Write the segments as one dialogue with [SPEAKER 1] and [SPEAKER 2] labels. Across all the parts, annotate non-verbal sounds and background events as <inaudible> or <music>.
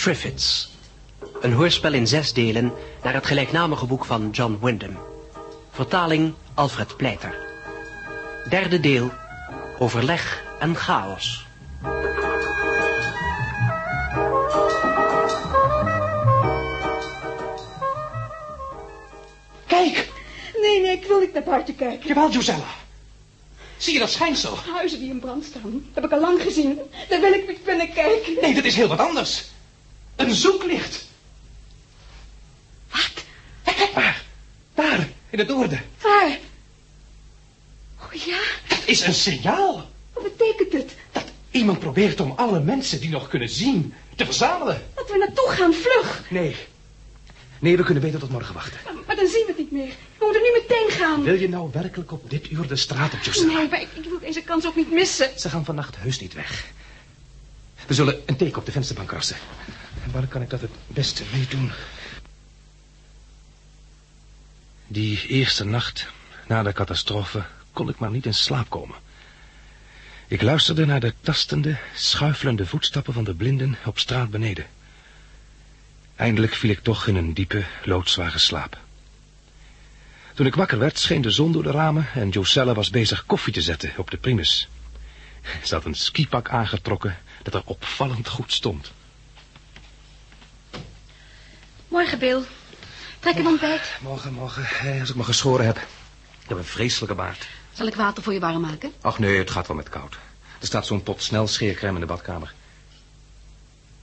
[SPEAKER 1] Triffids. Een hoorspel in zes delen naar het gelijknamige boek van John Wyndham. Vertaling Alfred Pleiter. Derde deel. Overleg en chaos.
[SPEAKER 2] Kijk,
[SPEAKER 3] Nee, nee, ik wil niet naar buiten kijken.
[SPEAKER 2] jawel, Josella. Zie je dat schijnsel?
[SPEAKER 3] Huizen die in brand staan, heb ik al lang gezien. Daar wil ik niet binnen kijken.
[SPEAKER 2] Nee, dat is heel wat anders. Een zoeklicht.
[SPEAKER 3] Wat?
[SPEAKER 2] Maar. Daar, in het noorden.
[SPEAKER 3] Waar? Oh ja,
[SPEAKER 2] Dat is een signaal.
[SPEAKER 3] wat betekent het?
[SPEAKER 2] Dat iemand probeert om alle mensen die nog kunnen zien te verzamelen.
[SPEAKER 3] Dat we naartoe gaan, vlug.
[SPEAKER 2] Nee. Nee, we kunnen beter tot morgen wachten.
[SPEAKER 3] Maar, maar dan zien we het niet meer. We moeten nu meteen gaan.
[SPEAKER 2] Wil je nou werkelijk op dit uur de straat op?
[SPEAKER 3] Nee, maar ik, ik wil deze kans ook niet missen.
[SPEAKER 2] Ze gaan vannacht heus niet weg. We zullen een teken op de vensterbank rassen. En waar kan ik dat het beste mee doen? Die eerste nacht, na de catastrofe, kon ik maar niet in slaap komen. Ik luisterde naar de tastende, schuifelende voetstappen van de blinden op straat beneden. Eindelijk viel ik toch in een diepe, loodzware slaap. Toen ik wakker werd, scheen de zon door de ramen en Josella was bezig koffie te zetten op de primus. Ze had een skipak aangetrokken dat er opvallend goed stond.
[SPEAKER 3] Morgen, Bill. Trek een ontbijt.
[SPEAKER 2] Morgen, morgen, als ik me geschoren heb. Ik heb een vreselijke baard.
[SPEAKER 3] Zal ik water voor je warm maken?
[SPEAKER 2] Ach nee, het gaat wel met koud. Er staat zo'n pot snel scheercrème in de badkamer.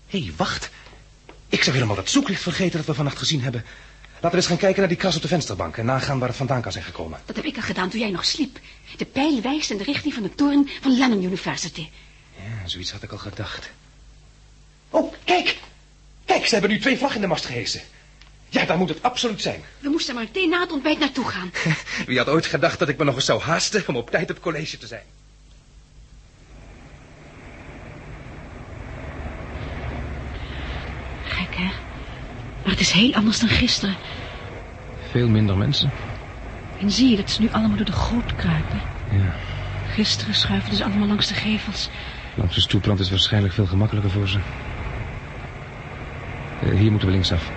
[SPEAKER 2] Hé, hey, wacht. Ik zou helemaal dat zoeklicht vergeten dat we vannacht gezien hebben. Laten we eens gaan kijken naar die kras op de vensterbank... en nagaan waar het vandaan kan zijn gekomen.
[SPEAKER 3] Dat heb ik al gedaan toen jij nog sliep. De pijl wijst in de richting van de toren van Lanham University.
[SPEAKER 2] Ja, zoiets had ik al gedacht. Oh, kijk! Kijk, ze hebben nu twee vlaggen in de mast gehesen. Ja, daar moet het absoluut zijn.
[SPEAKER 3] We moesten maar meteen na het ontbijt naartoe gaan. <laughs>
[SPEAKER 2] Wie had ooit gedacht dat ik me nog eens zou haasten om op tijd op college te zijn?
[SPEAKER 3] Gek, hè? Maar het is heel anders dan gisteren.
[SPEAKER 2] Veel minder mensen.
[SPEAKER 3] En zie je dat ze nu allemaal door de goot kruipen?
[SPEAKER 2] Ja.
[SPEAKER 3] Gisteren schuifelden ze allemaal langs de gevels.
[SPEAKER 2] Langs de stoeprand is waarschijnlijk veel gemakkelijker voor ze. Eh, hier moeten we linksaf.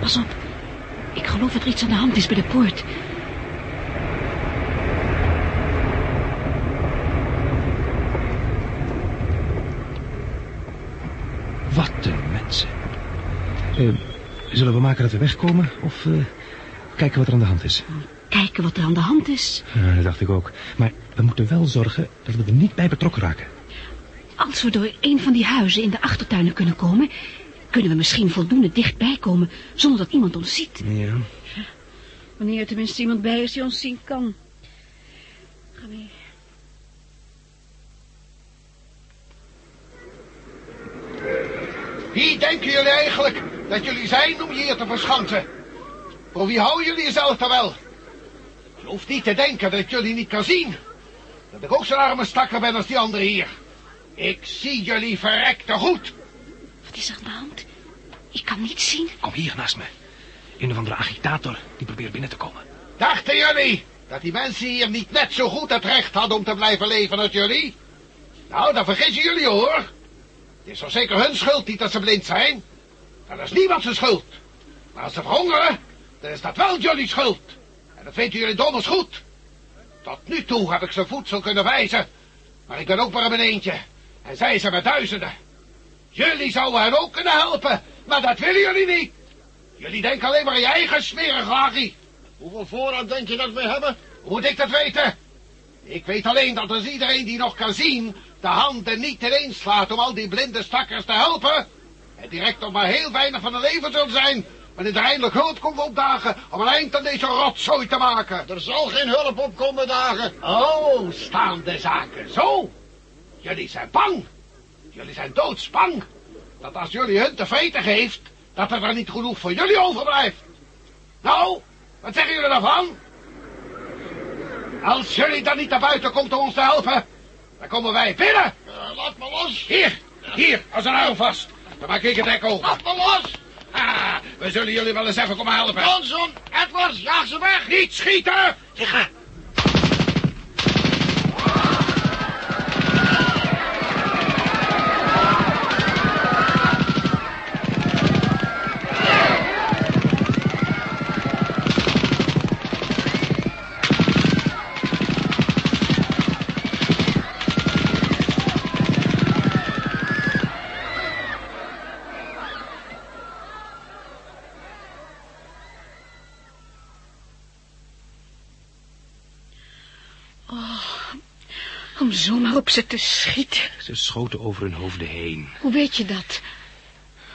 [SPEAKER 3] Pas op. Ik geloof dat er iets aan de hand is bij de poort.
[SPEAKER 2] Wat een mensen. Eh, zullen we maken dat we wegkomen? Of eh, kijken wat er aan de hand is?
[SPEAKER 3] Kijken wat er aan de hand is.
[SPEAKER 2] Ja, dat dacht ik ook. Maar we moeten wel zorgen dat we er niet bij betrokken raken.
[SPEAKER 3] Als we door een van die huizen in de achtertuinen kunnen komen... kunnen we misschien voldoende dichtbij komen zonder dat iemand ons ziet.
[SPEAKER 2] Ja.
[SPEAKER 3] Wanneer er tenminste iemand bij is die ons zien kan. Ga mee.
[SPEAKER 4] Wie denken jullie eigenlijk dat jullie zijn om je hier te verschansen? Voor wie houden jullie jezelf dan wel? Je hoeft niet te denken dat ik jullie niet kan zien. Dat ik ook zo'n arme stakker ben als die anderen hier. Ik zie jullie verrekte goed.
[SPEAKER 3] Wat is er aan de hand? Ik kan niet zien.
[SPEAKER 2] Kom hier naast me. Een of andere agitator die probeert binnen te komen.
[SPEAKER 4] Dachten jullie dat die mensen hier niet net zo goed het recht hadden om te blijven leven als jullie? Nou, dan vergissen jullie hoor. Het is toch zeker hun schuld niet dat ze blind zijn? Dat is niemand zijn schuld. Maar als ze verhongeren, dan is dat wel jullie schuld. En dat weten jullie donders goed. Tot nu toe heb ik ze voedsel kunnen wijzen. Maar ik ben ook maar een eentje. En zij zijn met duizenden. Jullie zouden hen ook kunnen helpen. Maar dat willen jullie niet. Jullie denken alleen maar aan je eigen smerige Harry. Hoeveel voorraad denk je dat we hebben? Hoe moet ik dat weten? Ik weet alleen dat als iedereen die nog kan zien... de handen niet ineens slaat om al die blinde stakkers te helpen... en direct nog maar heel weinig van hun leven zullen zijn... wanneer er eindelijk hulp komt opdagen om een eind aan deze rotzooi te maken. Er zal geen hulp opkomen dagen. Oh, staan de zaken zo? Jullie zijn bang. Jullie zijn doodsbang. Dat als jullie hun te vreten geeft, dat er dan niet genoeg voor jullie overblijft. Nou, wat zeggen jullie daarvan? Als jullie dan niet naar buiten komt om ons te helpen, dan komen wij binnen.
[SPEAKER 5] laat me los.
[SPEAKER 4] Hier, hier, als een arm vast. Dan maak ik het hek open.
[SPEAKER 5] Laat me los.
[SPEAKER 4] Ah, we zullen jullie wel eens even komen helpen.
[SPEAKER 5] Johnson, Edwards, jaag ze weg.
[SPEAKER 4] Niet schieten!
[SPEAKER 5] Ga.
[SPEAKER 3] Om zomaar op ze te schieten.
[SPEAKER 2] Ze schoten over hun hoofden heen.
[SPEAKER 3] Hoe weet je dat?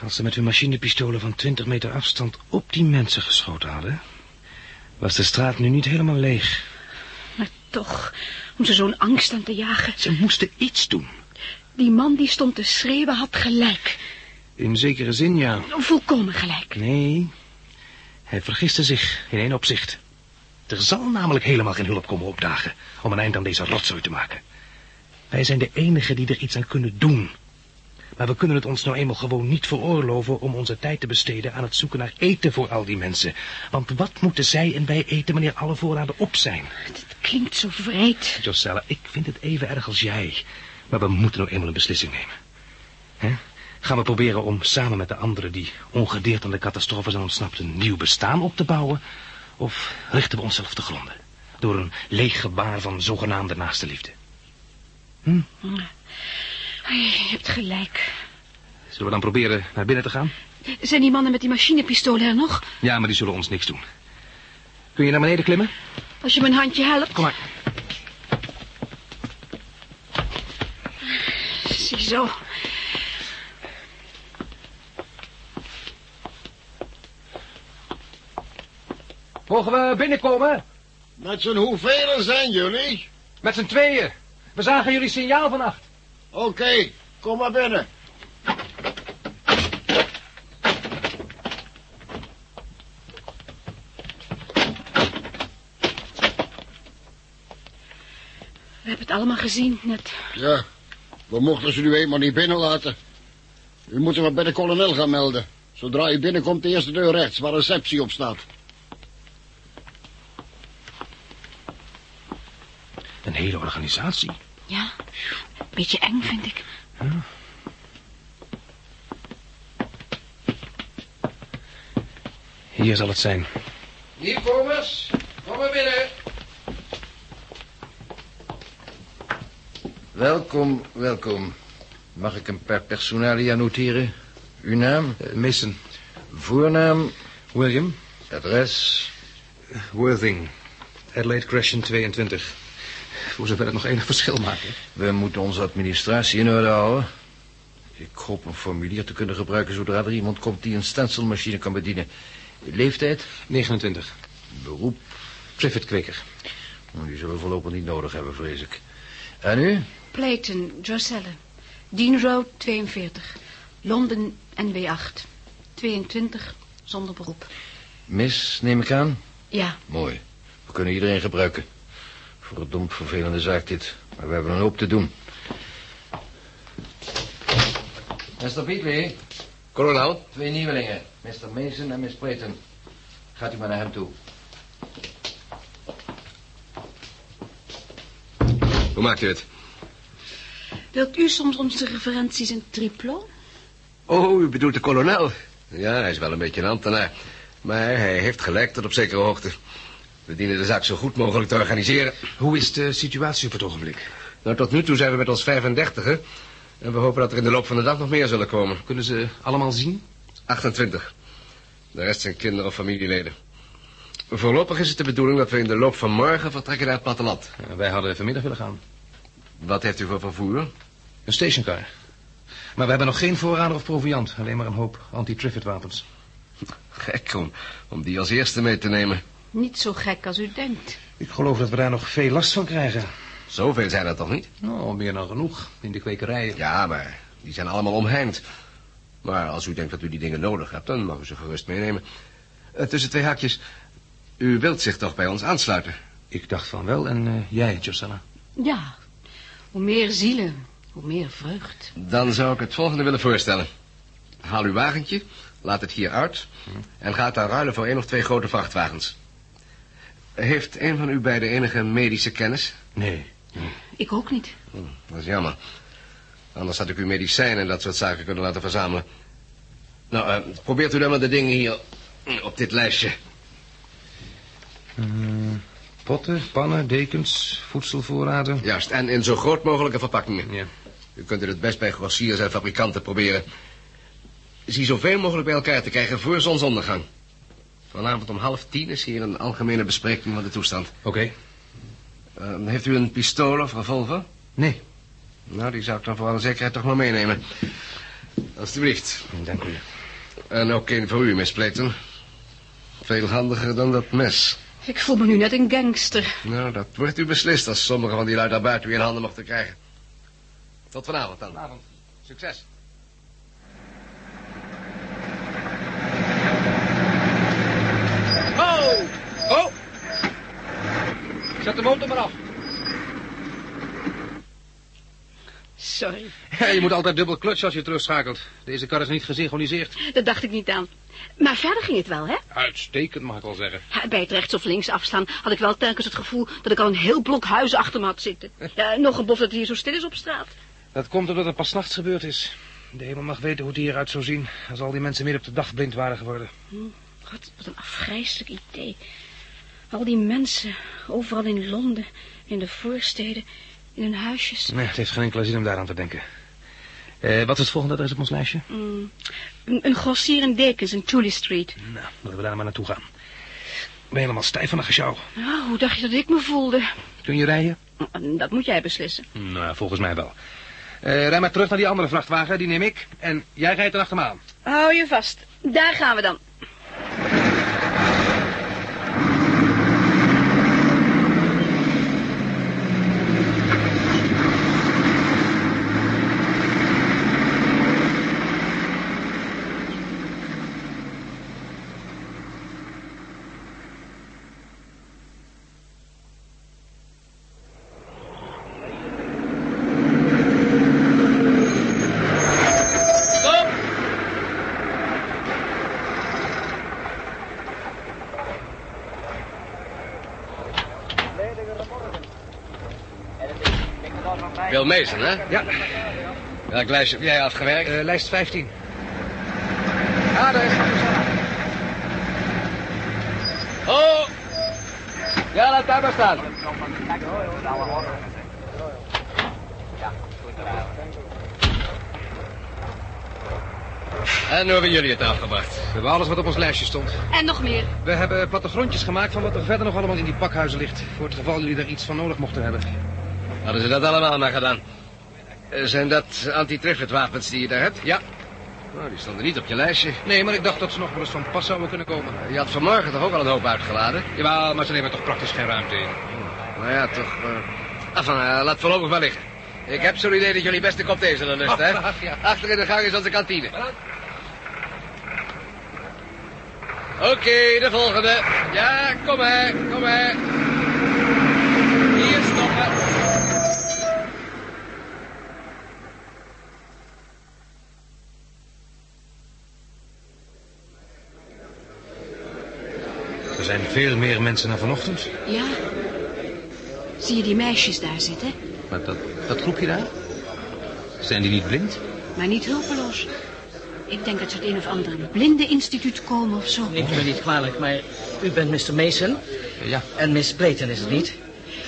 [SPEAKER 2] Als ze met hun machinepistolen van 20 meter afstand op die mensen geschoten hadden... was de straat nu niet helemaal leeg.
[SPEAKER 3] Maar toch, om ze zo'n angst aan te jagen.
[SPEAKER 2] Ze moesten iets doen.
[SPEAKER 3] Die man die stond te schreeuwen had gelijk.
[SPEAKER 2] In zekere zin, ja.
[SPEAKER 3] Volkomen gelijk.
[SPEAKER 2] Nee, hij vergiste zich in één opzicht. Er zal namelijk helemaal geen hulp komen opdagen... om een eind aan deze rotzooi te maken. Wij zijn de enigen die er iets aan kunnen doen. Maar we kunnen het ons nou eenmaal gewoon niet veroorloven... om onze tijd te besteden aan het zoeken naar eten voor al die mensen. Want wat moeten zij en wij eten wanneer alle voorraden op zijn?
[SPEAKER 3] Het klinkt zo vreed.
[SPEAKER 2] Josella, ik vind het even erg als jij. Maar we moeten nou eenmaal een beslissing nemen. Gaan we proberen om samen met de anderen die ongedeerd aan de catastrofe zijn ontsnapt... een nieuw bestaan op te bouwen... Of richten we onszelf te gronden? Door een leeg gebaar van zogenaamde naaste liefde. Hm?
[SPEAKER 3] Je hebt gelijk.
[SPEAKER 2] Zullen we dan proberen naar binnen te gaan?
[SPEAKER 3] Zijn die mannen met die machinepistolen er nog?
[SPEAKER 2] Ja, maar die zullen ons niks doen. Kun je naar beneden klimmen?
[SPEAKER 3] Als je me een handje helpt.
[SPEAKER 2] Kom maar.
[SPEAKER 3] Ziezo.
[SPEAKER 6] Mogen we binnenkomen?
[SPEAKER 5] Met z'n hoeveel zijn jullie?
[SPEAKER 6] Met z'n tweeën. We zagen jullie signaal vannacht.
[SPEAKER 5] Oké, kom maar binnen.
[SPEAKER 3] We hebben het allemaal gezien, net.
[SPEAKER 5] Ja, we mochten ze nu eenmaal niet binnenlaten. U moet er maar bij de kolonel gaan melden. Zodra u binnenkomt, de eerste deur rechts, waar receptie op staat.
[SPEAKER 2] Een hele organisatie.
[SPEAKER 3] Ja, beetje eng vind ik.
[SPEAKER 2] Hier zal het zijn.
[SPEAKER 6] Nieuwkomers, kom maar binnen.
[SPEAKER 7] Welkom, welkom. Mag ik een per personalia noteren? Uw naam?
[SPEAKER 2] Uh, Mason.
[SPEAKER 7] Voornaam?
[SPEAKER 2] William.
[SPEAKER 7] Adres?
[SPEAKER 2] Worthing. Adelaide Crescent 22. Voor zover het nog enig verschil maakt.
[SPEAKER 7] We moeten onze administratie in orde houden. Ik hoop een formulier te kunnen gebruiken zodra er iemand komt die een stencilmachine kan bedienen. Leeftijd?
[SPEAKER 2] 29.
[SPEAKER 7] Beroep?
[SPEAKER 2] Privet kweker.
[SPEAKER 7] Nou, Die zullen we voorlopig niet nodig hebben, vrees ik. En u?
[SPEAKER 3] Playton, Droselle. Dean Road 42. Londen NW8. 22, zonder beroep.
[SPEAKER 7] Miss, neem ik aan?
[SPEAKER 3] Ja,
[SPEAKER 7] Mooi. We kunnen iedereen gebruiken. Verdomd vervelende zaak dit. Maar we hebben een hoop te doen. Mr. Beatley,
[SPEAKER 6] Kolonel.
[SPEAKER 7] twee nieuwelingen. Mr. Mason en Miss Brayton. Gaat u maar naar hem toe.
[SPEAKER 6] Hoe maakt u het?
[SPEAKER 3] wilt u soms onze referenties in triplo?
[SPEAKER 6] Oh, u bedoelt de kolonel. Ja, hij is wel een beetje een ambtenaar. Maar hij heeft gelijk tot op zekere hoogte. We dienen de zaak zo goed mogelijk te organiseren.
[SPEAKER 2] Hoe is de situatie op het ogenblik?
[SPEAKER 6] Nou, tot nu toe zijn we met ons 35 En we hopen dat er in de loop van de dag nog meer zullen komen.
[SPEAKER 2] Kunnen ze allemaal zien?
[SPEAKER 6] 28. De rest zijn kinderen of familieleden. Voorlopig is het de bedoeling dat we in de loop van morgen vertrekken naar het platteland.
[SPEAKER 2] Ja, wij hadden vanmiddag willen gaan.
[SPEAKER 6] Wat heeft u voor vervoer?
[SPEAKER 2] Een stationcar. Maar we hebben nog geen voorraden of proviant. Alleen maar een hoop anti-Triffid wapens.
[SPEAKER 6] Gek om, om die als eerste mee te nemen.
[SPEAKER 3] Niet zo gek als u denkt.
[SPEAKER 2] Ik geloof dat we daar nog veel last van krijgen.
[SPEAKER 6] Zoveel zijn er toch niet?
[SPEAKER 2] Nou, meer dan genoeg. In de kwekerijen.
[SPEAKER 6] Ja, maar die zijn allemaal omheind. Maar als u denkt dat u die dingen nodig hebt, dan mag u ze gerust meenemen. Eh, tussen twee haakjes. U wilt zich toch bij ons aansluiten?
[SPEAKER 2] Ik dacht van wel. En eh, jij, Josella?
[SPEAKER 3] Ja, hoe meer zielen, hoe meer vreugd.
[SPEAKER 6] Dan zou ik het volgende willen voorstellen. Haal uw wagentje, laat het hier uit... en ga het dan ruilen voor één of twee grote vrachtwagens. Heeft een van u beiden enige medische kennis?
[SPEAKER 2] Nee.
[SPEAKER 3] Ik ook niet.
[SPEAKER 6] Hm, dat is jammer. Anders had ik u medicijnen en dat soort zaken kunnen laten verzamelen. Nou, eh, probeert u dan maar de dingen hier hm, op dit lijstje.
[SPEAKER 2] Mm, potten, pannen, dekens, voedselvoorraden.
[SPEAKER 6] Juist, en in zo groot mogelijke verpakkingen.
[SPEAKER 2] Ja.
[SPEAKER 6] U kunt het best bij grossiers en fabrikanten proberen. Zie zoveel mogelijk bij elkaar te krijgen voor zonsondergang. Vanavond om half tien is hier een algemene bespreking van de toestand.
[SPEAKER 2] Oké.
[SPEAKER 6] Eh, heeft u een pistool of revolver?
[SPEAKER 2] Nee.
[SPEAKER 6] Nou, die zou ik dan voor alle zekerheid toch maar meenemen. Alsjeblieft.
[SPEAKER 2] Dank u.
[SPEAKER 6] En ook een voor u, Miss Playton. Veel handiger dan dat mes.
[SPEAKER 3] Ik voel me nu net een gangster.
[SPEAKER 6] Nou, dat wordt u beslist als sommige van die lui daar buiten u in handen mochten krijgen. Tot vanavond dan. Vanavond. Succes.
[SPEAKER 2] Oh! Oh! Zet de motor maar af.
[SPEAKER 3] Sorry,
[SPEAKER 2] Ja, je moet altijd dubbel klutsen als je terugschakelt. Deze kar is niet gesynchroniseerd.
[SPEAKER 3] dat dacht ik niet aan. Maar verder ging het wel, hè?
[SPEAKER 2] Uitstekend, mag ik wel zeggen.
[SPEAKER 3] Ja, Bij het rechts of links afslaan had ik wel telkens het gevoel dat ik al een heel blok huizen achter me had zitten. <laughs> Ja, nog een bof dat het hier zo stil is op straat.
[SPEAKER 2] Dat komt omdat het pas nachts gebeurd is. De hemel mag weten hoe het hieruit zou zien... als al die mensen midden op de dag blind waren geworden.
[SPEAKER 3] God, wat een afgrijselijk idee. Al die mensen, overal in Londen, in de voorsteden, in hun huisjes.
[SPEAKER 2] Nee, het heeft geen enkele zin om daaraan te denken. Eh, wat is het volgende adres op ons lijstje?
[SPEAKER 3] Mm, een, een grossier in dekens in Tooley Street.
[SPEAKER 2] Nou, laten we daar maar naartoe gaan. Ik ben helemaal stijf van de gesjouw.
[SPEAKER 3] Nou, hoe dacht je dat ik me voelde?
[SPEAKER 2] Kun je rijden?
[SPEAKER 3] Mm, Dat moet jij beslissen.
[SPEAKER 2] Nou, volgens mij wel. Eh rij maar terug naar die andere vrachtwagen, die neem ik. En jij rijdt er achter me aan.
[SPEAKER 3] Hou je vast. Daar gaan we dan.
[SPEAKER 6] Wil Mason, hè?
[SPEAKER 2] Ja,
[SPEAKER 6] Welk lijstje heb jij afgewerkt?
[SPEAKER 2] eh, lijst 15. Ah, daar is
[SPEAKER 6] Oh! Ja, laat daar maar staan. En hoe hebben jullie het afgebracht?
[SPEAKER 2] We hebben alles wat op ons lijstje stond.
[SPEAKER 3] En nog meer.
[SPEAKER 2] We hebben plattegrondjes gemaakt van wat er verder nog allemaal in die pakhuizen ligt. Voor het geval jullie er iets van nodig mochten hebben.
[SPEAKER 6] Hadden ze dat allemaal maar gedaan? Eh, Zijn dat anti-triffitt-wapens die je daar hebt?
[SPEAKER 2] Ja.
[SPEAKER 6] Nou, die stonden niet op je lijstje.
[SPEAKER 2] Nee, maar ik dacht dat ze nog wel eens van pas zouden kunnen komen.
[SPEAKER 6] Je had vanmorgen toch ook al een hoop uitgeladen?
[SPEAKER 2] Jawel, maar ze nemen toch praktisch geen ruimte in.
[SPEAKER 6] Nou ja, toch... eh Enfin, eh, laat voorlopig wel liggen. Ik heb zo'n idee dat jullie best een kop thee zullen lusten, hè? <laughs>
[SPEAKER 2] Ach, ja.
[SPEAKER 6] Achter in de gang is onze kantine. Oké, de volgende. Ja, kom maar, kom maar. Hier stoppen.
[SPEAKER 2] Er zijn veel meer mensen dan vanochtend.
[SPEAKER 3] Ja. Zie je die meisjes daar zitten?
[SPEAKER 2] Maar dat, dat groepje daar? Zijn die niet blind?
[SPEAKER 3] Maar niet hulpeloos. Ik denk dat ze uit een of ander blindeninstituut komen of zo.
[SPEAKER 8] Neemt u me niet kwalijk, maar u bent Mr. Mason
[SPEAKER 2] Ja.
[SPEAKER 8] en Miss Playton is het niet.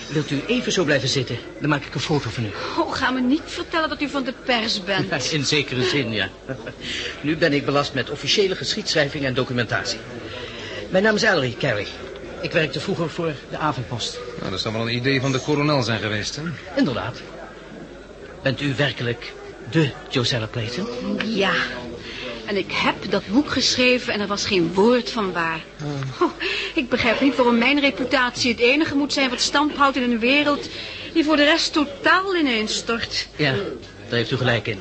[SPEAKER 8] Wilt u even zo blijven zitten? Dan maak ik een foto van u.
[SPEAKER 3] Oh, ga me niet vertellen dat u van de pers bent.
[SPEAKER 8] In zekere zin, ja. Nu ben ik belast met officiële geschiedschrijving en documentatie. Mijn naam is Ellery Carey. Ik werkte vroeger voor de avondpost.
[SPEAKER 2] Nou, dat zou wel een idee van de kolonel zijn geweest, hè?
[SPEAKER 8] Inderdaad. Bent u werkelijk de Josella Playton?
[SPEAKER 3] Ja. En ik heb dat boek geschreven en er was geen woord van waar. Oh, ik begrijp niet waarom mijn reputatie het enige moet zijn wat stand houdt in een wereld die voor de rest totaal ineenstort.
[SPEAKER 8] Ja, daar heeft u gelijk in.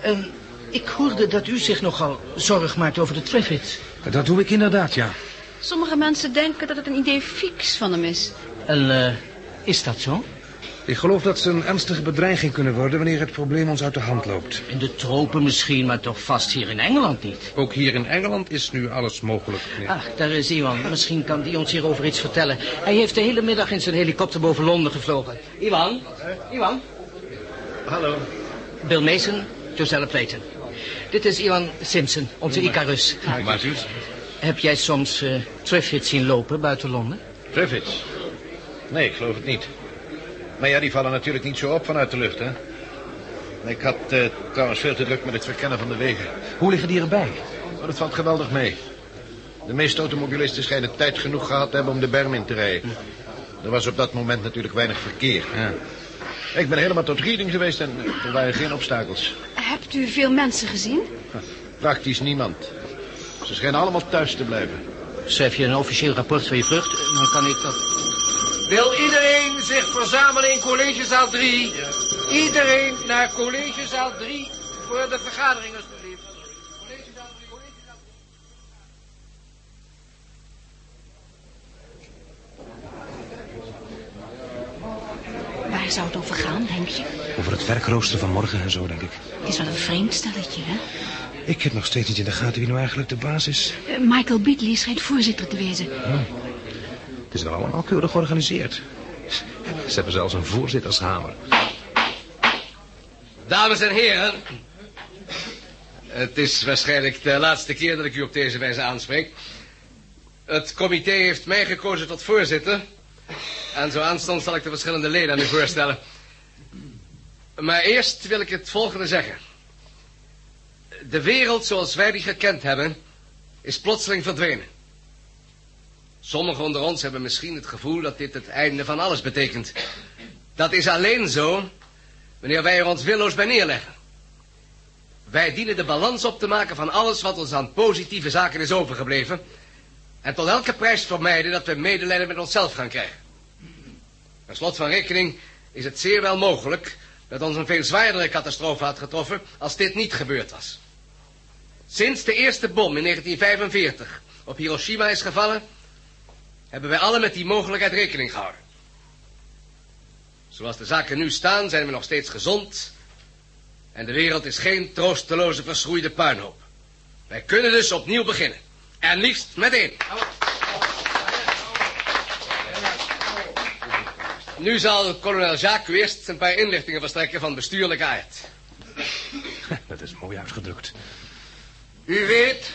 [SPEAKER 8] Ehm, ik hoorde dat u zich nogal zorg maakt over de Triffids.
[SPEAKER 2] Dat doe ik inderdaad, ja.
[SPEAKER 3] Sommige mensen denken dat het een idee fix van hem is.
[SPEAKER 8] En eh, is dat zo?
[SPEAKER 2] Ik geloof dat ze een ernstige bedreiging kunnen worden wanneer het probleem ons uit de hand loopt.
[SPEAKER 8] In de tropen misschien, maar toch vast hier in Engeland niet.
[SPEAKER 2] Ook hier in Engeland is nu alles mogelijk. meneer.
[SPEAKER 8] Ach, daar is Iwan. Misschien kan die ons hierover iets vertellen. Hij heeft de hele middag in zijn helikopter boven Londen gevlogen. Iwan? Iwan?
[SPEAKER 7] Hallo.
[SPEAKER 8] Bill Mason, Joselle Playton. Dit is Iwan Simpson, onze Icarus.
[SPEAKER 7] Het?
[SPEAKER 8] Heb jij soms eh Triffids zien lopen buiten Londen?
[SPEAKER 7] Triffids? Nee, ik geloof het niet. Maar ja, die vallen natuurlijk niet zo op vanuit de lucht, hè? Ik had eh, trouwens veel te druk met het verkennen van de wegen.
[SPEAKER 2] Hoe liggen die erbij?
[SPEAKER 7] Maar dat valt geweldig mee. De meeste automobilisten schijnen tijd genoeg gehad te hebben om de berm in te rijden. Er was op dat moment natuurlijk weinig verkeer.
[SPEAKER 2] Ja.
[SPEAKER 7] Ik ben helemaal tot Reading geweest en er waren geen obstakels.
[SPEAKER 3] Hebt u veel mensen gezien?
[SPEAKER 7] Praktisch niemand. Ze schijnen allemaal thuis te blijven.
[SPEAKER 8] Schrijf je een officieel rapport van je vlucht? Dan kan ik dat...
[SPEAKER 9] Wil iedereen zich verzamelen in collegezaal 3? Iedereen naar collegezaal 3 voor de vergadering, 3, collegezaal 3.
[SPEAKER 3] Waar zou het over gaan, denk je?
[SPEAKER 2] Over het werkrooster van morgen en zo, denk ik.
[SPEAKER 3] Het is wel een vreemd stelletje, hè?
[SPEAKER 2] Ik heb nog steeds niet in de gaten wie nou eigenlijk de baas is.
[SPEAKER 3] Eh, Michael Beatley schijnt voorzitter te wezen.
[SPEAKER 2] Het is wel allemaal keurig georganiseerd. Ze hebben zelfs een voorzittershamer.
[SPEAKER 6] Dames en heren. Het is waarschijnlijk de laatste keer dat ik u op deze wijze aanspreek. Het comité heeft mij gekozen tot voorzitter. En zo aanstonds zal ik de verschillende leden aan u voorstellen. Maar eerst wil ik het volgende zeggen. De wereld zoals wij die gekend hebben, is plotseling verdwenen. Sommigen onder ons hebben misschien het gevoel dat dit het einde van alles betekent. Dat is alleen zo wanneer wij er ons willoos bij neerleggen. Wij dienen de balans op te maken van alles wat ons aan positieve zaken is overgebleven. En tot elke prijs vermijden dat we medelijden met onszelf gaan krijgen. Per slot van rekening is het zeer wel mogelijk dat ons een veel zwaardere catastrofe had getroffen als dit niet gebeurd was. Sinds de eerste bom in 1945 op Hiroshima is gevallen, hebben wij alle met die mogelijkheid rekening gehouden. Zoals de zaken nu staan, zijn we nog steeds gezond. En de wereld is geen troosteloze verschroeide puinhoop. Wij kunnen dus opnieuw beginnen. En liefst meteen. Nu zal kolonel Jacques eerst een paar inlichtingen verstrekken van bestuurlijke aard. <laughs>
[SPEAKER 2] Dat is mooi uitgedrukt.
[SPEAKER 9] U weet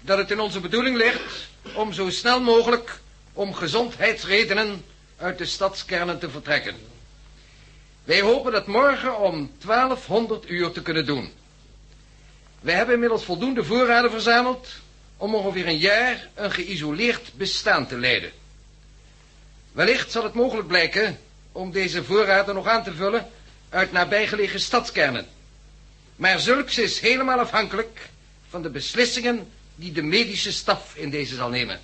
[SPEAKER 9] dat het in onze bedoeling ligt om zo snel mogelijk om gezondheidsredenen uit de stadskernen te vertrekken. Wij hopen dat morgen om 1200 uur te kunnen doen. Wij hebben inmiddels voldoende voorraden verzameld om ongeveer een jaar een geïsoleerd bestaan te leiden. Wellicht zal het mogelijk blijken om deze voorraden nog aan te vullen uit nabijgelegen stadskernen. Maar zulks is helemaal afhankelijk van de beslissingen die de medische staf in deze zal nemen.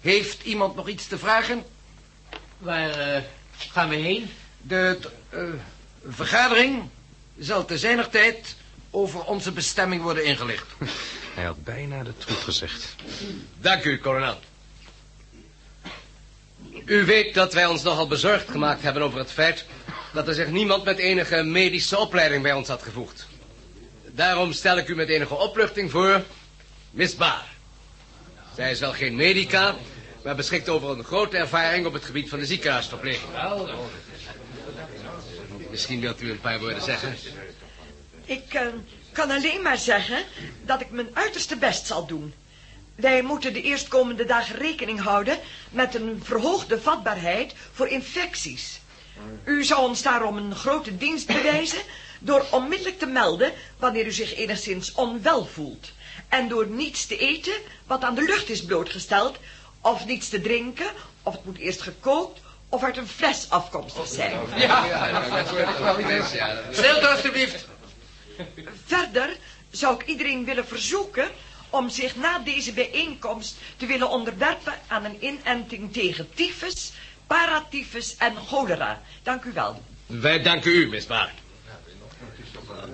[SPEAKER 9] Heeft iemand nog iets te vragen?
[SPEAKER 8] Waar eh, gaan we heen?
[SPEAKER 9] De eh, vergadering zal te zijner tijd over onze bestemming worden ingelicht. <laughs>
[SPEAKER 2] Hij had bijna de troep gezegd.
[SPEAKER 6] Dank u, kolonel. U weet dat wij ons nogal bezorgd gemaakt hebben over het feit... dat er zich niemand met enige medische opleiding bij ons had gevoegd. Daarom stel ik u met enige opluchting voor... Miss Baar. Zij is wel geen medica... maar beschikt over een grote ervaring op het gebied van de ziekenhuisverpleging. Misschien wilt u een paar woorden zeggen.
[SPEAKER 10] Ik eh, kan alleen maar zeggen dat ik mijn uiterste best zal doen. Wij moeten de eerstkomende dagen rekening houden met een verhoogde vatbaarheid voor infecties. U zou ons daarom een grote dienst bewijzen door onmiddellijk te melden wanneer u zich enigszins onwel voelt. En door niets te eten wat aan de lucht is blootgesteld, of niets te drinken, of het moet eerst gekookt of uit een fles afkomstig zijn.
[SPEAKER 9] Stilte alstublieft.
[SPEAKER 10] Verder zou ik iedereen willen verzoeken om zich na deze bijeenkomst te willen onderwerpen aan een inenting tegen tyfus, paratyfus en cholera. Dank u wel.
[SPEAKER 6] Wij danken u, Miss.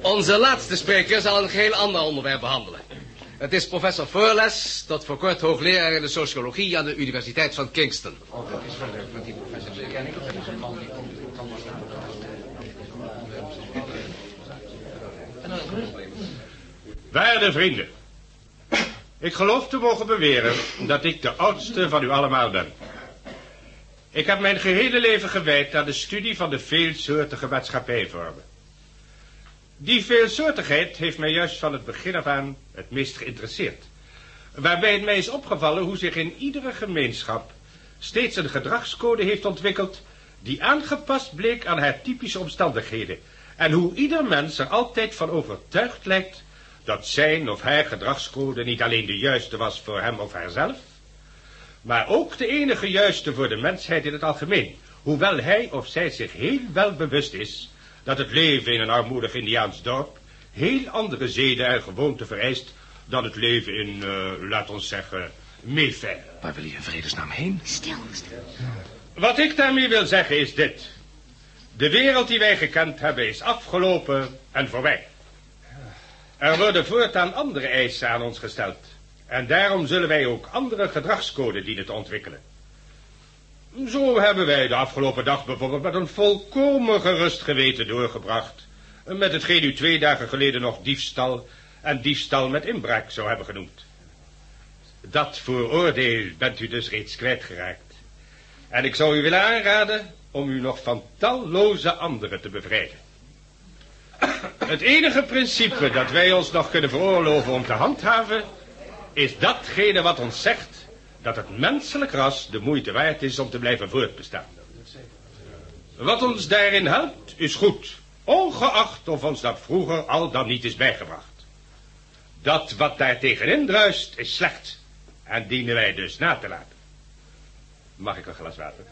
[SPEAKER 6] Onze laatste spreker zal een geheel ander onderwerp behandelen. Het is professor Furles, tot voor kort hoogleraar in de sociologie aan de Universiteit van Kingston.
[SPEAKER 11] Waarde vrienden, ik geloof te mogen beweren dat ik de oudste van u allemaal ben. Ik heb mijn gehele leven gewijd aan de studie van de veelsoortige maatschappijvormen. Die veelsoortigheid heeft mij juist van het begin af aan het meest geïnteresseerd. Waarbij het mij is opgevallen hoe zich in iedere gemeenschap steeds een gedragscode heeft ontwikkeld die aangepast bleek aan haar typische omstandigheden. En hoe ieder mens er altijd van overtuigd lijkt dat zijn of haar gedragscode niet alleen de juiste was voor hem of haarzelf, maar ook de enige juiste voor de mensheid in het algemeen, hoewel hij of zij zich heel wel bewust is dat het leven in een armoedig Indiaans dorp heel andere zeden en gewoonten vereist dan het leven in, uh, laat ons zeggen, Mayfair.
[SPEAKER 2] Waar wil je in vredesnaam heen?
[SPEAKER 3] Stil, stil.
[SPEAKER 11] Wat ik daarmee wil zeggen is dit. De wereld die wij gekend hebben is afgelopen en voorbij. Er worden voortaan andere eisen aan ons gesteld. En daarom zullen wij ook andere gedragscode dienen te ontwikkelen. Zo hebben wij de afgelopen dag bijvoorbeeld met een volkomen gerust geweten doorgebracht. Met hetgeen u twee dagen geleden nog diefstal en diefstal met inbraak zou hebben genoemd. Dat vooroordeel bent u dus reeds kwijtgeraakt. En ik zou u willen aanraden om u nog van talloze anderen te bevrijden. Het enige principe dat wij ons nog kunnen veroorloven om te handhaven, is datgene wat ons zegt dat het menselijk ras de moeite waard is om te blijven voortbestaan. Wat ons daarin helpt, is goed, ongeacht of ons dat vroeger al dan niet is bijgebracht. Dat wat daar tegenin druist, is slecht en dienen wij dus na te laten. Mag ik een glas water?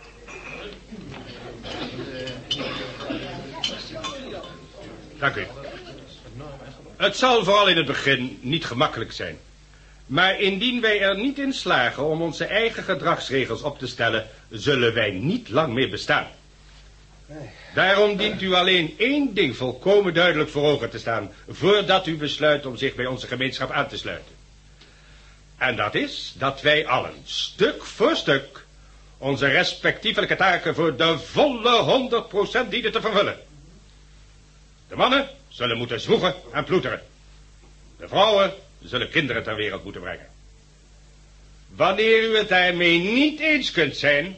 [SPEAKER 11] Dank u. Het zal vooral in het begin niet gemakkelijk zijn. Maar indien wij er niet in slagen om onze eigen gedragsregels op te stellen, zullen wij niet lang meer bestaan. Daarom dient u alleen één ding volkomen duidelijk voor ogen te staan, voordat u besluit om zich bij onze gemeenschap aan te sluiten. En dat is dat wij allen, stuk voor stuk, onze respectievelijke taken voor de volle 100% dienen te vervullen. De mannen zullen moeten zwoegen en ploeteren. De vrouwen zullen kinderen ter wereld moeten brengen. Wanneer u het daarmee niet eens kunt zijn,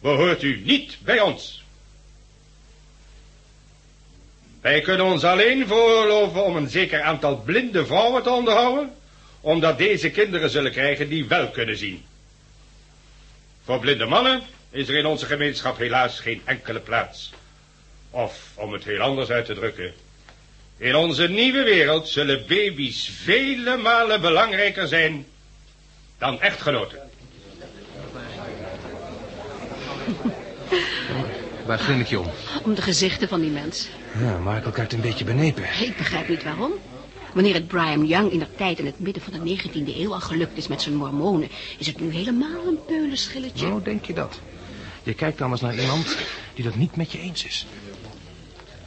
[SPEAKER 11] behoort u niet bij ons. Wij kunnen ons alleen veroorloven om een zeker aantal blinde vrouwen te onderhouden, omdat deze kinderen zullen krijgen die wel kunnen zien. Voor blinde mannen is er in onze gemeenschap helaas geen enkele plaats. Of, om het heel anders uit te drukken, in onze nieuwe wereld zullen baby's vele malen belangrijker zijn dan echtgenoten. <laughs>
[SPEAKER 2] Waar ging ik je om?
[SPEAKER 3] Om de gezichten van die mensen.
[SPEAKER 2] Ja, Michael kijkt een beetje benepen.
[SPEAKER 3] Ik begrijp niet waarom. Wanneer het Brian Young in de tijd in het midden van de 19e eeuw al gelukt is met zijn mormonen... is het nu helemaal een peulenschilletje.
[SPEAKER 2] Nou, denk je dat? Je kijkt anders naar iemand die dat niet met je eens is.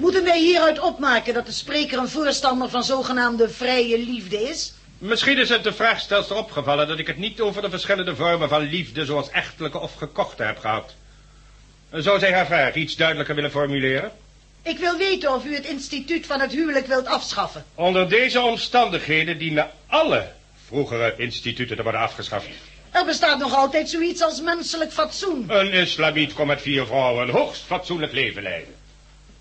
[SPEAKER 12] Moeten wij hieruit opmaken dat de spreker een voorstander van zogenaamde vrije liefde is?
[SPEAKER 11] Misschien is het de vraagstelster opgevallen dat ik het niet over de verschillende vormen van liefde zoals echtelijke of gekochte heb gehad. Zou zij haar vraag iets duidelijker willen formuleren?
[SPEAKER 12] Ik wil weten of u het instituut van het huwelijk wilt afschaffen.
[SPEAKER 11] Onder deze omstandigheden dienen alle vroegere instituten te worden afgeschaft.
[SPEAKER 12] Er bestaat nog altijd zoiets als menselijk fatsoen.
[SPEAKER 11] Een islamiet kon met vier vrouwen een hoogst fatsoenlijk leven leiden.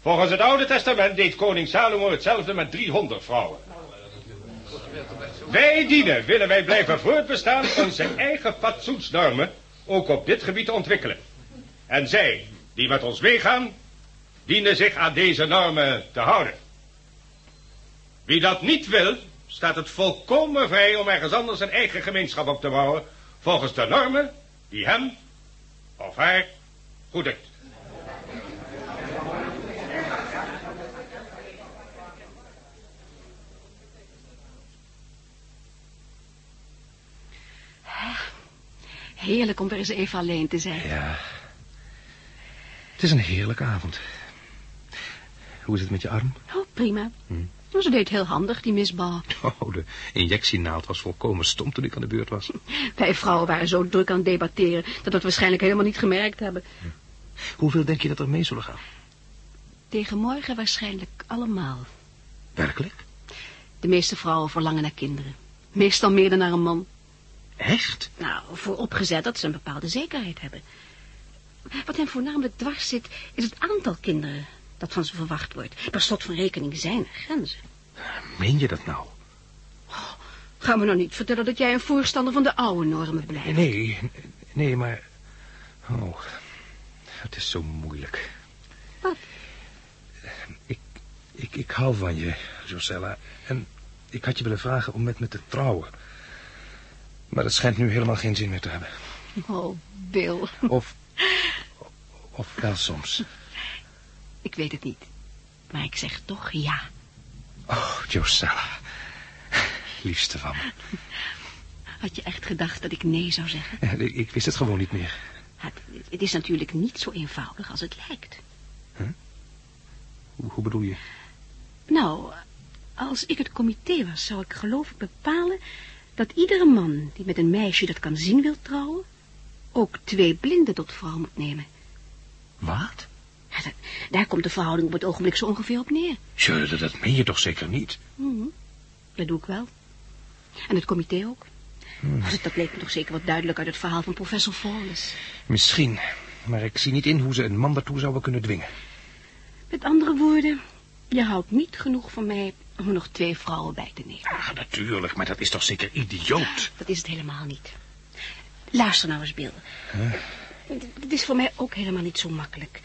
[SPEAKER 11] Volgens het Oude Testament deed koning Salomo hetzelfde met 300 vrouwen. Wij dienen, willen wij blijven voortbestaan, onze eigen fatsoensnormen ook op dit gebied te ontwikkelen. En zij, die met ons meegaan, dienen zich aan deze normen te houden. Wie dat niet wil, staat het volkomen vrij om ergens anders een eigen gemeenschap op te bouwen, volgens de normen die hem of haar goeddunkt.
[SPEAKER 3] Heerlijk om weer eens even alleen te zijn.
[SPEAKER 2] Ja. Het is een heerlijke avond. Hoe is het met je arm?
[SPEAKER 3] Oh, prima.
[SPEAKER 2] Hm.
[SPEAKER 3] Ze deed heel handig, die Miss Ba.
[SPEAKER 2] Oh, de injectienaald was volkomen stom toen ik aan de beurt was. <laughs>
[SPEAKER 3] Wij vrouwen waren zo druk aan het debatteren... dat we het waarschijnlijk helemaal niet gemerkt hebben.
[SPEAKER 2] Hoeveel denk je dat er mee zullen gaan?
[SPEAKER 3] Tegen morgen waarschijnlijk allemaal.
[SPEAKER 2] Werkelijk?
[SPEAKER 3] De meeste vrouwen verlangen naar kinderen. Meestal meer dan naar een man.
[SPEAKER 2] Echt?
[SPEAKER 3] Nou, vooropgezet dat ze een bepaalde zekerheid hebben. Wat hen voornamelijk dwars zit, is het aantal kinderen dat van ze verwacht wordt. Per slot van rekening zijn er grenzen.
[SPEAKER 2] Meen je dat nou?
[SPEAKER 3] Ga me nou niet vertellen dat jij een voorstander van de oude normen blijft.
[SPEAKER 2] Nee, nee, maar... Oh, het is zo moeilijk.
[SPEAKER 3] Wat?
[SPEAKER 2] Ik, ik, ik hou van je, Josella. En ik had je willen vragen om met me te trouwen. Maar dat schijnt nu helemaal geen zin meer te hebben.
[SPEAKER 3] Oh, Bill.
[SPEAKER 2] Of, of wel soms.
[SPEAKER 3] Ik weet het niet. Maar ik zeg toch ja.
[SPEAKER 2] Oh, Josella. Liefste van me.
[SPEAKER 3] Had je echt gedacht dat ik nee zou zeggen?
[SPEAKER 2] Ik, ik wist het gewoon niet meer.
[SPEAKER 3] Het, het is natuurlijk niet zo eenvoudig als het lijkt.
[SPEAKER 2] Hoe, hoe bedoel je?
[SPEAKER 3] Nou, als ik het comité was, zou ik geloof ik bepalen dat iedere man die met een meisje dat kan zien wil trouwen, ook twee blinden tot vrouw moet nemen.
[SPEAKER 2] Wat?
[SPEAKER 3] Ja, dat- daar komt de verhouding op het ogenblik zo ongeveer op neer.
[SPEAKER 2] Tja, dat, dat meen je toch zeker niet?
[SPEAKER 3] Mhm. Dat doe ik wel. En het comité ook.
[SPEAKER 2] Hmm.
[SPEAKER 3] Dus dat bleek me toch zeker wat duidelijk uit het verhaal van professor Fawless.
[SPEAKER 2] Misschien, maar ik zie niet in hoe ze een man daartoe zouden kunnen dwingen.
[SPEAKER 3] Met andere woorden, je houdt niet genoeg van mij om er nog twee vrouwen bij te nemen.
[SPEAKER 2] Ah, natuurlijk, maar dat is toch zeker idioot?
[SPEAKER 3] Dat is het helemaal niet. Luister nou eens, Bill.
[SPEAKER 2] Huh?
[SPEAKER 3] Het het is voor mij ook helemaal niet zo makkelijk.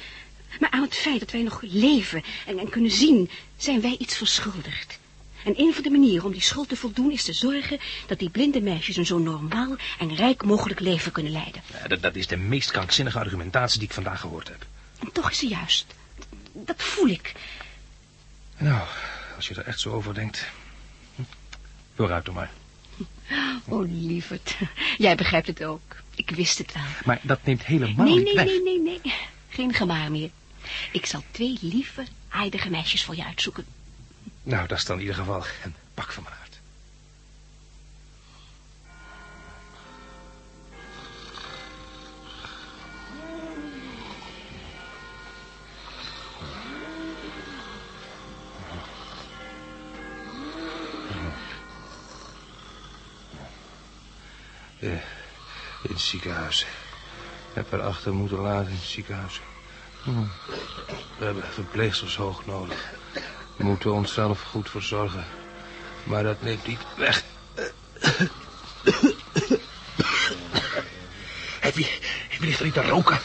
[SPEAKER 3] Maar aan het feit dat wij nog leven en, en kunnen zien, zijn wij iets verschuldigd. En een van de manieren om die schuld te voldoen is te zorgen dat die blinde meisjes een zo normaal en rijk mogelijk leven kunnen leiden.
[SPEAKER 2] Ja, dat, dat is de meest krankzinnige argumentatie die ik vandaag gehoord heb.
[SPEAKER 3] En toch is ze juist. Dat voel ik.
[SPEAKER 2] Nou, als je er echt zo over denkt. hm, Vooruit dan maar. <laughs>
[SPEAKER 3] Oh, lieverd. Jij begrijpt het ook. Ik wist het wel.
[SPEAKER 2] Maar dat neemt helemaal
[SPEAKER 3] Nee,
[SPEAKER 2] niet
[SPEAKER 3] nee,
[SPEAKER 2] weg.
[SPEAKER 3] nee, nee, nee. Geen gebaar meer. Ik zal twee lieve, aardige meisjes voor je uitzoeken.
[SPEAKER 2] Nou, dat is dan in ieder geval een pak van mijn in het ziekenhuis. Ik heb haar achter moeten laten in het ziekenhuis. Hm. We hebben verpleegsters hoog nodig. We moeten onszelf goed verzorgen. Maar dat neemt niet weg. Heb je, heb je niet te roken?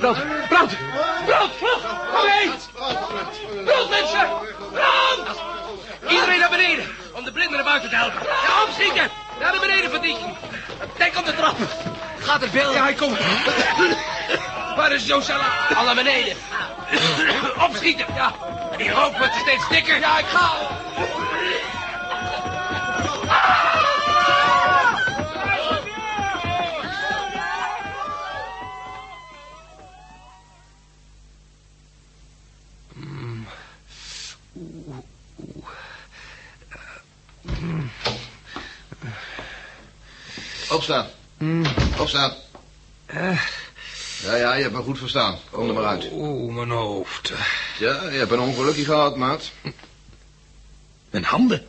[SPEAKER 2] Brand, brand, brand, vlug, kom heen! Brand, mensen, brand!
[SPEAKER 6] Iedereen naar beneden, naar buiten te helpen. Ja, opschieten! Naar de beneden verdienen. Denk op de trap. Gaat het, Bill? Ja, hij komt. Waar is Josella? Al naar beneden. Opschieten, ja. Die rook wordt steeds dikker. Ja, ik ga.
[SPEAKER 7] Opstaan.
[SPEAKER 2] Mm.
[SPEAKER 7] Opstaan.
[SPEAKER 2] Eh,
[SPEAKER 7] Ja, ja, je hebt me goed verstaan. Kom er maar uit.
[SPEAKER 2] Oeh, mijn hoofd.
[SPEAKER 7] Ja, je hebt een ongelukje gehad, maat.
[SPEAKER 2] Mijn handen?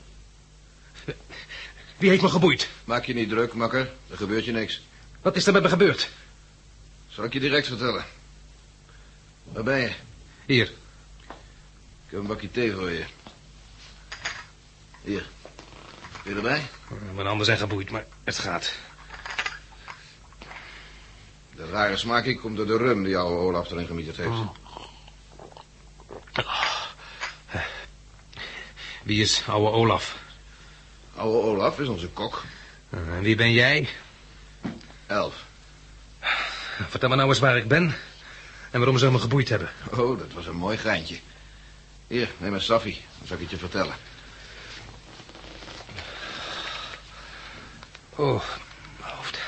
[SPEAKER 2] Wie heeft me geboeid?
[SPEAKER 7] Maak je niet druk, makker. Er gebeurt je niks.
[SPEAKER 2] Wat is er met me gebeurd?
[SPEAKER 7] Zal ik je direct vertellen. Waar ben je?
[SPEAKER 2] Hier.
[SPEAKER 7] Ik heb een bakje thee voor je. Hier. Ben je erbij?
[SPEAKER 2] Mijn handen zijn geboeid, maar het gaat.
[SPEAKER 7] De rare smaak komt door de rum die oude Olaf erin gemieterd heeft.
[SPEAKER 2] Wie is oude Olaf?
[SPEAKER 7] Oude Olaf is onze kok.
[SPEAKER 2] En wie ben jij?
[SPEAKER 7] Elf.
[SPEAKER 2] Vertel me nou eens waar ik ben en waarom ze me geboeid hebben.
[SPEAKER 7] Oh, dat was een mooi geintje. Hier, neem een saffie. Dan zal ik het je vertellen.
[SPEAKER 2] Oh, mijn hoofd.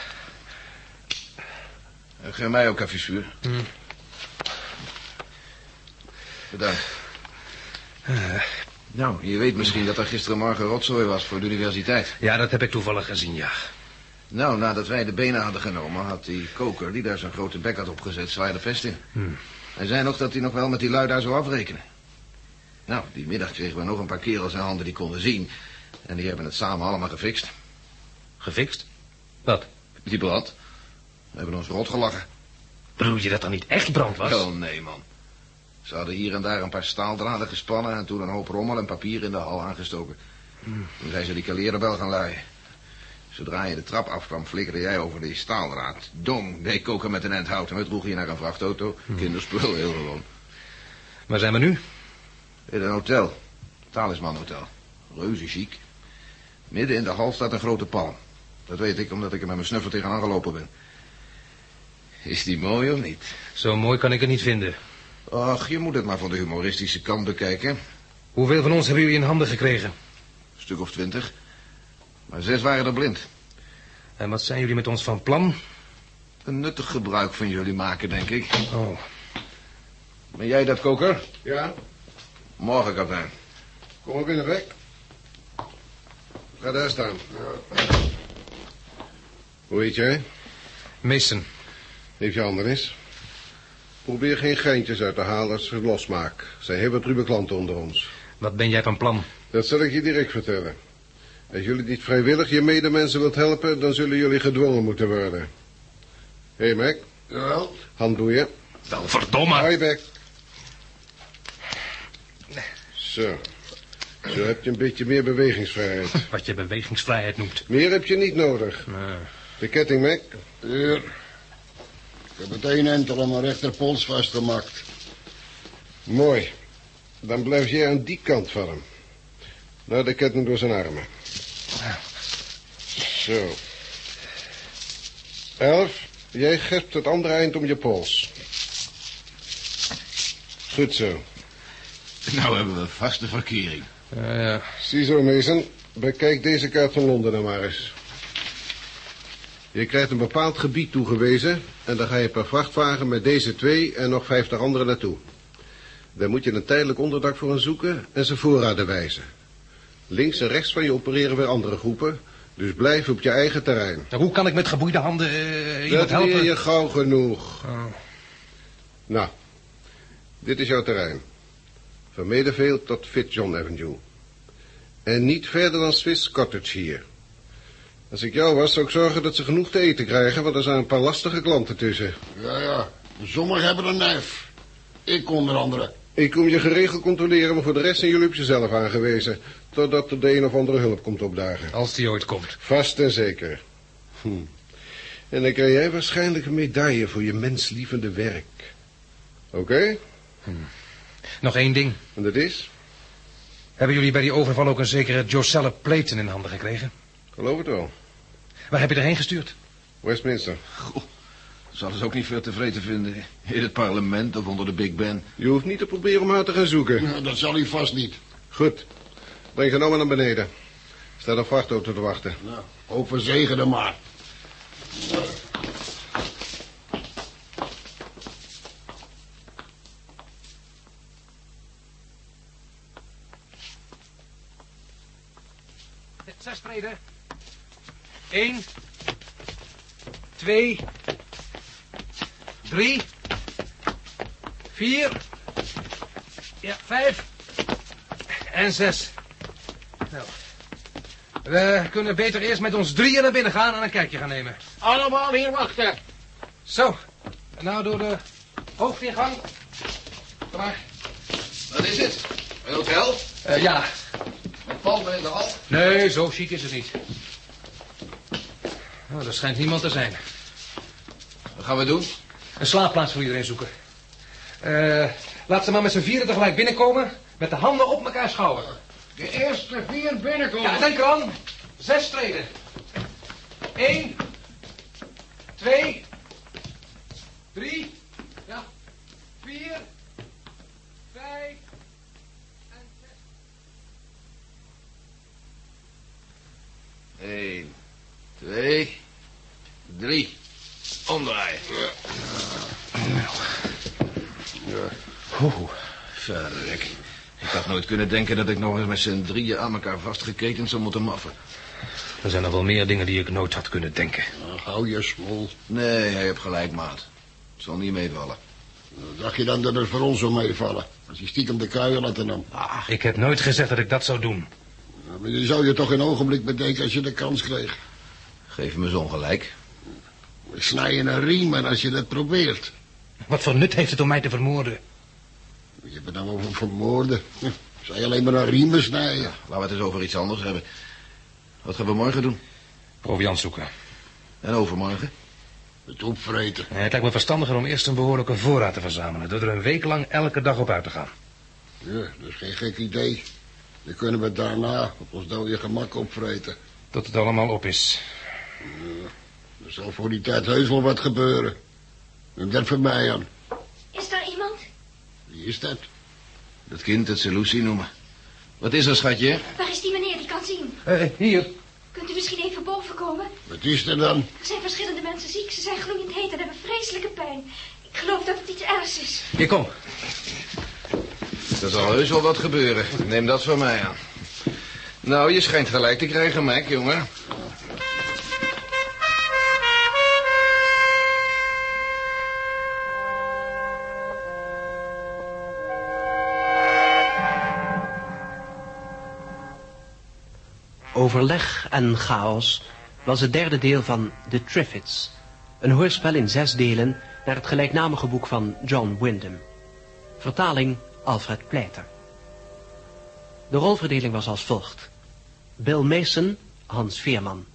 [SPEAKER 7] Uh, geef mij ook even.
[SPEAKER 2] Hmm.
[SPEAKER 7] Bedankt. Nou, je weet misschien dat er gisterenmorgen rotzooi was voor de universiteit.
[SPEAKER 2] Ja, dat heb ik toevallig gezien, ja.
[SPEAKER 7] Nou, nadat wij de benen hadden genomen, had die koker die daar zo'n grote bek had opgezet, zwaai de vest in.
[SPEAKER 2] Hmm.
[SPEAKER 7] Hij zei nog dat hij nog wel met die lui daar zou afrekenen. Nou, die middag kregen we nog een paar kerels in handen die konden zien. En die hebben het samen allemaal gefixt.
[SPEAKER 2] Gefixt? Wat?
[SPEAKER 7] Die brand. We hebben ons rot gelachen.
[SPEAKER 2] Bedoel je dat er niet echt brand was?
[SPEAKER 7] Oh, nee, man. Ze hadden hier en daar een paar staaldraden gespannen... en toen een hoop rommel en papier in de hal aangestoken. Toen zijn ze die kalerenbel gaan luien. Zodra je de trap afkwam, flikkerde jij over die staaldraad. Dong, deed koken met een end hout... en we droegen je naar een vrachtauto. Kinderspul, heel gewoon.
[SPEAKER 2] Waar zijn we nu?
[SPEAKER 7] In een hotel. Talisman Hotel. Reuze chic. Midden in de hal staat een grote palm. Dat weet ik omdat ik er met mijn snuffer tegenaan gelopen ben. Is die mooi of niet?
[SPEAKER 2] Zo mooi kan ik het niet vinden.
[SPEAKER 7] Ach, je moet het maar van de humoristische kant bekijken.
[SPEAKER 2] Hoeveel van ons hebben jullie in handen gekregen?
[SPEAKER 7] Een stuk of twintig. Maar zes waren er blind.
[SPEAKER 2] En wat zijn jullie met ons van plan?
[SPEAKER 7] Een nuttig gebruik van jullie maken, denk ik.
[SPEAKER 2] Oh.
[SPEAKER 7] Ben jij dat, koker?
[SPEAKER 4] Ja,
[SPEAKER 7] Morgen, kapitein.
[SPEAKER 4] kom maar binnen, weg. Ga daar staan. Hoe heet jij?
[SPEAKER 2] Mason.
[SPEAKER 4] Je handen eens? Probeer geen geintjes uit te halen als ze losmaak. Er zijn heel wat ruwe klanten onder ons.
[SPEAKER 2] Wat ben jij van plan?
[SPEAKER 4] Dat zal ik je direct vertellen. Als jullie niet vrijwillig je medemensen wilt helpen, dan zullen jullie gedwongen moeten worden. Hé, hey, Mac.
[SPEAKER 5] Jawel.
[SPEAKER 4] Handboeien.
[SPEAKER 2] Wel, verdomme.
[SPEAKER 4] Hoi, Beck. Zo. Zo heb je een beetje meer bewegingsvrijheid.
[SPEAKER 2] Wat je bewegingsvrijheid noemt.
[SPEAKER 4] Meer heb je niet nodig.
[SPEAKER 2] Nou,
[SPEAKER 4] De ketting, Mac.
[SPEAKER 5] Hier. Ik heb het één entel om mijn rechterpols vastgemaakt.
[SPEAKER 4] Mooi. Dan blijf jij aan die kant van hem. Nou, de ketting door zijn armen. Zo. Elf, jij geeft het andere eind om je pols. Goed zo.
[SPEAKER 7] Nou hebben we vaste verkering.
[SPEAKER 2] ja, ja.
[SPEAKER 4] Ziezo, Mason. Bekijk deze kaart van Londen dan maar eens. Je krijgt een bepaald gebied toegewezen... en dan ga je per vrachtwagen met deze twee en nog vijftig anderen naartoe. Daar moet je een tijdelijk onderdak voor hen zoeken en ze voorraden wijzen. Links en rechts van je opereren weer andere groepen... dus blijf op je eigen terrein.
[SPEAKER 2] Nou, Hoe kan ik met geboeide handen eh, iemand
[SPEAKER 4] Dat
[SPEAKER 2] helpen?
[SPEAKER 4] leer je gauw genoeg.
[SPEAKER 2] Oh.
[SPEAKER 4] Nou, dit is jouw terrein. Van Medefield tot Fitzjohn Avenue. En niet verder dan Swiss Cottage hier. Als ik jou was, zou ik zorgen dat ze genoeg te eten krijgen, want er zijn een paar lastige klanten tussen.
[SPEAKER 5] Ja, ja. Sommigen hebben een neef. Ik onder andere.
[SPEAKER 4] Ik kom je geregeld controleren, maar voor de rest zijn jullie op jezelf aangewezen. Totdat er de een of andere hulp komt opdagen.
[SPEAKER 2] Als die ooit komt.
[SPEAKER 4] Vast en zeker. Hm. En dan krijg jij waarschijnlijk een medaille voor je menslievende werk. Oké?
[SPEAKER 2] Nog één ding.
[SPEAKER 4] En dat is?
[SPEAKER 2] Hebben jullie bij die overval ook een zekere Joselle Playton in handen gekregen?
[SPEAKER 4] Geloof het wel.
[SPEAKER 2] Waar heb je erheen gestuurd?
[SPEAKER 4] Westminster.
[SPEAKER 7] Zal ze ook niet veel tevreden vinden. In het parlement of onder de Big Ben.
[SPEAKER 4] Je hoeft niet te proberen om haar te gaan zoeken.
[SPEAKER 5] Nou, dat zal hij vast niet.
[SPEAKER 4] Goed. Breng ze nou maar naar beneden. Staat een vrachtauto te wachten.
[SPEAKER 5] Nou, over zegenen maar.
[SPEAKER 2] Zes treden. Eén. Twee. Drie. Vier. Ja, vijf. En zes. Nou. We kunnen beter eerst met ons drieën naar binnen gaan en een kijkje gaan nemen.
[SPEAKER 9] Allemaal hier wachten.
[SPEAKER 2] Zo. En nou door de hoofdingang. Kom maar.
[SPEAKER 7] Wat is het? Een hotel?
[SPEAKER 2] Eh, ja.
[SPEAKER 7] Met palmen in de hal?
[SPEAKER 2] Nee, zo chic is het niet. Nou, er schijnt niemand te zijn.
[SPEAKER 7] Wat gaan we doen?
[SPEAKER 2] Een slaapplaats voor iedereen zoeken. Eh, laat ze maar met z'n vieren tegelijk binnenkomen. Met de handen op elkaar schouwen.
[SPEAKER 5] De eerste vier binnenkomen.
[SPEAKER 2] Ja, denk eraan. Zes treden. Eén. Twee. Drie. Ja. Vier. Vijf.
[SPEAKER 7] Eén, twee, drie. Omdraaien.
[SPEAKER 2] Oeh,
[SPEAKER 7] verrek. Ik had nooit kunnen denken dat ik nog eens met z'n drieën aan elkaar vastgeketend zou moeten maffen.
[SPEAKER 2] Er zijn nog wel meer dingen die ik nooit had kunnen denken.
[SPEAKER 5] Nou, hou je smol.
[SPEAKER 7] Nee, hij heeft gelijk, maat. Het zal niet meevallen.
[SPEAKER 5] Nou, dacht je dan dat het voor ons zou meevallen? Als je stiekem de kuier laten nam.
[SPEAKER 2] Ach, ik heb nooit gezegd dat ik dat zou doen.
[SPEAKER 5] Nou, maar je zou je toch een ogenblik bedenken als je de kans kreeg.
[SPEAKER 7] Geef me zo'n gelijk.
[SPEAKER 5] We snijden een riem en als je dat probeert.
[SPEAKER 2] Wat voor nut heeft het om mij te vermoorden?
[SPEAKER 5] Je hebt het nou over vermoorden. Zou je alleen maar een riem besnijden?
[SPEAKER 7] Laten we het eens over iets anders hebben. Wat gaan we morgen doen?
[SPEAKER 2] Proviant zoeken.
[SPEAKER 7] En overmorgen?
[SPEAKER 5] Het opvreten.
[SPEAKER 2] Nee, het lijkt me verstandiger om eerst een behoorlijke voorraad te verzamelen... door er een week lang elke dag op uit te gaan.
[SPEAKER 5] Ja, dat is geen gek idee. Dan kunnen we daarna op ons dode gemak opvreten.
[SPEAKER 2] Tot het allemaal op is.
[SPEAKER 5] Er zal voor die tijd heus wel wat gebeuren. En dat voor mij aan.
[SPEAKER 13] Is?
[SPEAKER 5] Wie dat?
[SPEAKER 7] Dat kind dat ze Lucy noemen. Wat is er, schatje?
[SPEAKER 13] Waar is die meneer die kan zien?
[SPEAKER 2] Eh, hier.
[SPEAKER 13] Kunt u misschien even boven komen?
[SPEAKER 5] Wat is er dan?
[SPEAKER 13] Er zijn verschillende mensen ziek. Ze zijn gloeiend heet en hebben vreselijke pijn. Ik geloof dat het iets ergs is.
[SPEAKER 2] Hier, kom.
[SPEAKER 7] Er zal heus wel wat gebeuren. Neem dat van mij aan. Nou, je schijnt gelijk te krijgen, Mike, jongen.
[SPEAKER 1] Overleg en chaos was het derde deel van The Triffids. Een hoorspel in zes delen naar het gelijknamige boek van John Wyndham. Vertaling Alfred Pleiter. De rolverdeling was als volgt. Bill Mason, Hans Veerman.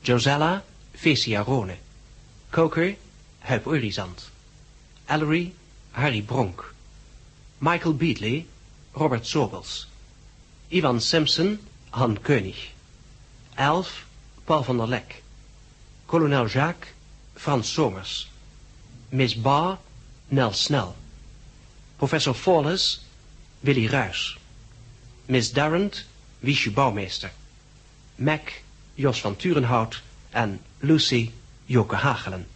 [SPEAKER 1] Josella, Fecia Rone. Coker, Huip Orizant. Ellery, Harry Bronk. Michael Beatley, Robert Sobels. Ivan Simpson, Han König. Elf, Paul van der Lek. Kolonel Jacques, Frans Somers. Miss Barr, Nel Snell. Professor Fawless, Willy Ruys. Miss Darrant, Wiesje Bouwmeester. Mac, Jos van Turenhout en Lucy, Joke Hagelen.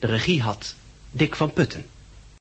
[SPEAKER 1] De regie had Dick van Putten.